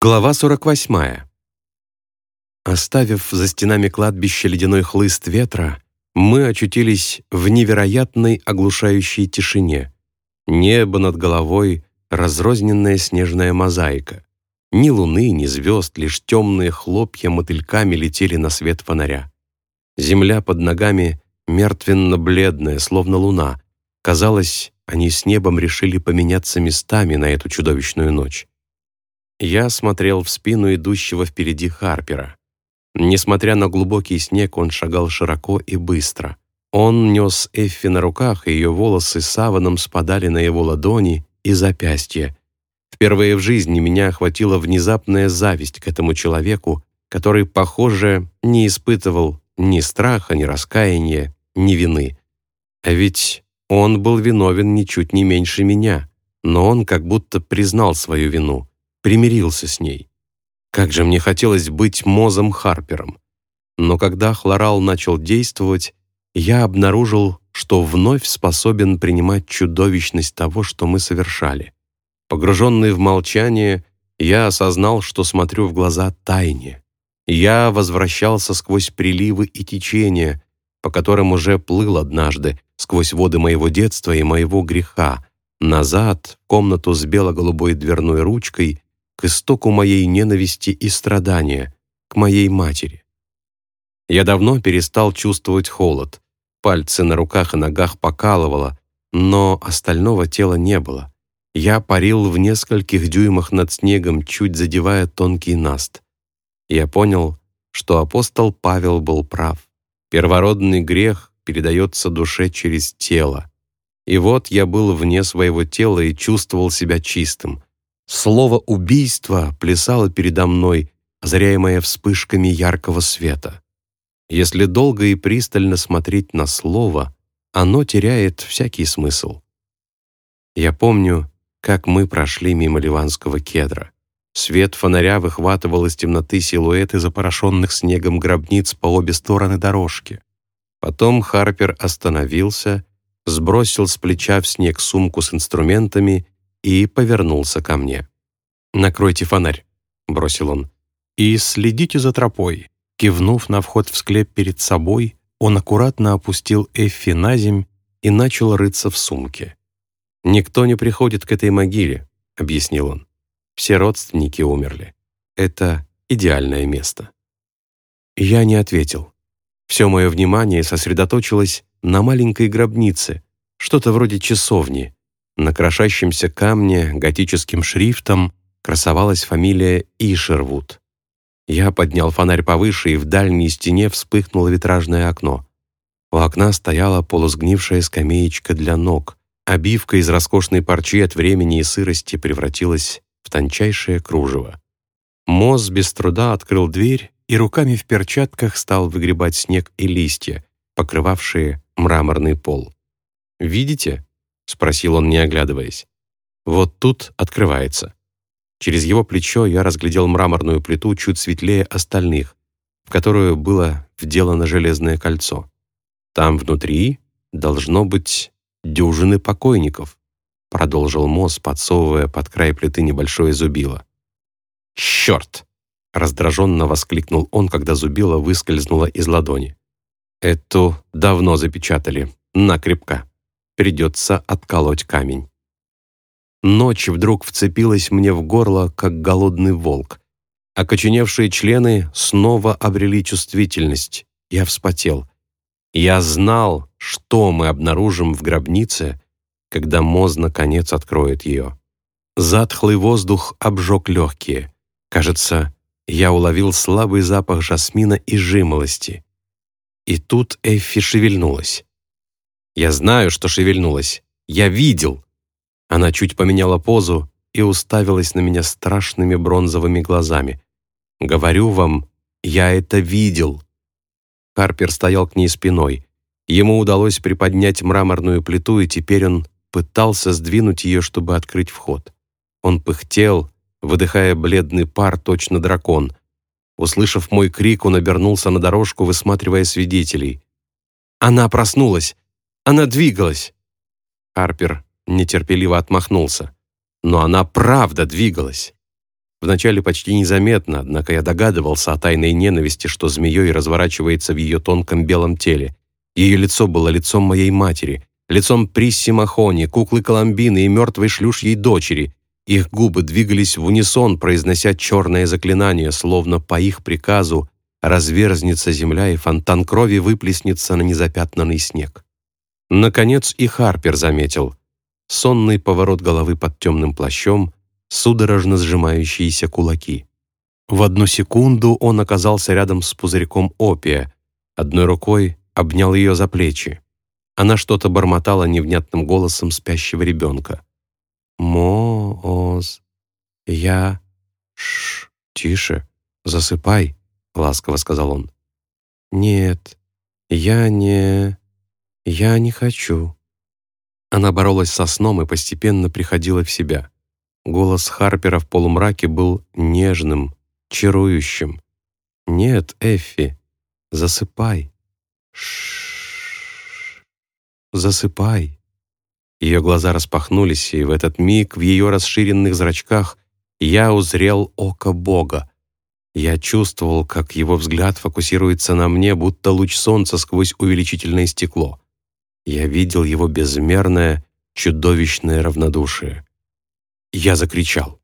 Глава 48. Оставив за стенами кладбища ледяной хлыст ветра, мы очутились в невероятной оглушающей тишине. Небо над головой — разрозненная снежная мозаика. Ни луны, ни звезд, лишь темные хлопья мотыльками летели на свет фонаря. Земля под ногами мертвенно-бледная, словно луна. Казалось, они с небом решили поменяться местами на эту чудовищную ночь. Я смотрел в спину идущего впереди Харпера. Несмотря на глубокий снег, он шагал широко и быстро. Он нес Эффи на руках, и ее волосы саваном спадали на его ладони и запястья. Впервые в жизни меня охватила внезапная зависть к этому человеку, который, похоже, не испытывал ни страха, ни раскаяния, ни вины. А ведь он был виновен ничуть не меньше меня, но он как будто признал свою вину примирился с ней. Как же мне хотелось быть Мозом Харпером. Но когда хлорал начал действовать, я обнаружил, что вновь способен принимать чудовищность того, что мы совершали. Погруженный в молчание, я осознал, что смотрю в глаза тайне. Я возвращался сквозь приливы и течения, по которым уже плыл однажды, сквозь воды моего детства и моего греха, назад, в комнату с бело-голубой дверной ручкой, к истоку моей ненависти и страдания, к моей матери. Я давно перестал чувствовать холод, пальцы на руках и ногах покалывало, но остального тела не было. Я парил в нескольких дюймах над снегом, чуть задевая тонкий наст. Я понял, что апостол Павел был прав. Первородный грех передается душе через тело. И вот я был вне своего тела и чувствовал себя чистым. Слово «убийство» плясало передо мной, озаряемое вспышками яркого света. Если долго и пристально смотреть на слово, оно теряет всякий смысл. Я помню, как мы прошли мимо ливанского кедра. Свет фонаря выхватывал из темноты силуэты запорошенных снегом гробниц по обе стороны дорожки. Потом Харпер остановился, сбросил с плеча в снег сумку с инструментами и повернулся ко мне. «Накройте фонарь», — бросил он, — «и следите за тропой». Кивнув на вход в склеп перед собой, он аккуратно опустил Эффи на земь и начал рыться в сумке. «Никто не приходит к этой могиле», — объяснил он. «Все родственники умерли. Это идеальное место». Я не ответил. Все мое внимание сосредоточилось на маленькой гробнице, что-то вроде часовни, на крошащемся камне готическим шрифтом красовалась фамилия Ишервуд. Я поднял фонарь повыше, и в дальней стене вспыхнуло витражное окно. У окна стояла полусгнившая скамеечка для ног. Обивка из роскошной парчи от времени и сырости превратилась в тончайшее кружево. Моз без труда открыл дверь и руками в перчатках стал выгребать снег и листья, покрывавшие мраморный пол. «Видите?» — спросил он, не оглядываясь. «Вот тут открывается». Через его плечо я разглядел мраморную плиту чуть светлее остальных, в которую было вделано железное кольцо. Там внутри должно быть дюжины покойников, продолжил Мосс, подсовывая под край плиты небольшое зубило. «Черт!» — раздраженно воскликнул он, когда зубило выскользнуло из ладони. «Эту давно запечатали, накрепко» придется отколоть камень. Ночь вдруг вцепилась мне в горло, как голодный волк. Окоченевшие члены снова обрели чувствительность. Я вспотел. Я знал, что мы обнаружим в гробнице, когда Моз наконец откроет ее. Затхлый воздух обжег легкие. Кажется, я уловил слабый запах жасмина и жимолости. И тут Эффи шевельнулась. Я знаю, что шевельнулась. Я видел. Она чуть поменяла позу и уставилась на меня страшными бронзовыми глазами. Говорю вам, я это видел. Харпер стоял к ней спиной. Ему удалось приподнять мраморную плиту, и теперь он пытался сдвинуть ее, чтобы открыть вход. Он пыхтел, выдыхая бледный пар, точно дракон. Услышав мой крик, он обернулся на дорожку, высматривая свидетелей. «Она проснулась! Она двигалась. Харпер нетерпеливо отмахнулся. Но она правда двигалась. Вначале почти незаметно, однако я догадывался о тайной ненависти, что змеей разворачивается в ее тонком белом теле. Ее лицо было лицом моей матери, лицом Присси Махони, куклы Коломбины и мертвой шлюшьей дочери. Их губы двигались в унисон, произнося черное заклинание, словно по их приказу разверзнется земля и фонтан крови выплеснется на незапятнанный снег. Наконец и Харпер заметил. Сонный поворот головы под темным плащом, судорожно сжимающиеся кулаки. В одну секунду он оказался рядом с пузырьком опия, одной рукой обнял ее за плечи. Она что-то бормотала невнятным голосом спящего ребенка. «Моз, я... Ш, тише, засыпай», — ласково сказал он. «Нет, я не... я не хочу». Она боролась со сном и постепенно приходила в себя. Голос Харпера в полумраке был нежным, чарующим. «Нет, Эффи, засыпай. Ш засыпай». Ее глаза распахнулись, и в этот миг в ее расширенных зрачках я узрел око Бога. Я чувствовал, как его взгляд фокусируется на мне, будто луч солнца сквозь увеличительное стекло. Я видел его безмерное, чудовищное равнодушие. Я закричал.